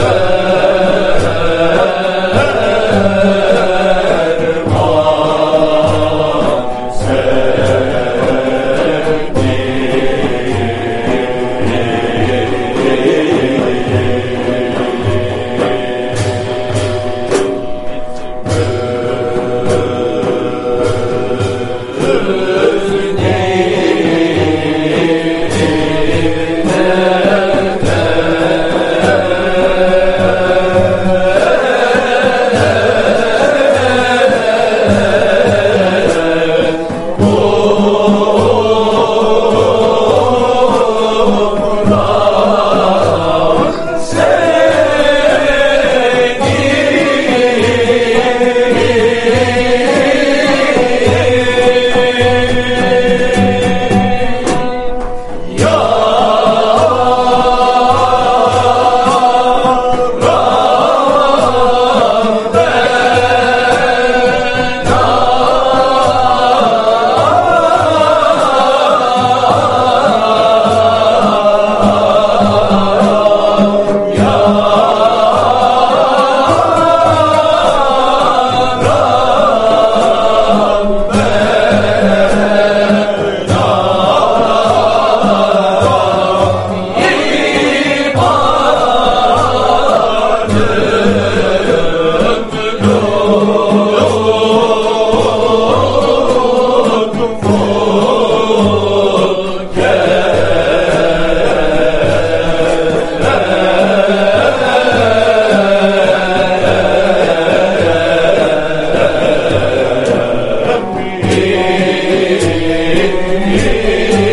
Good. Amen.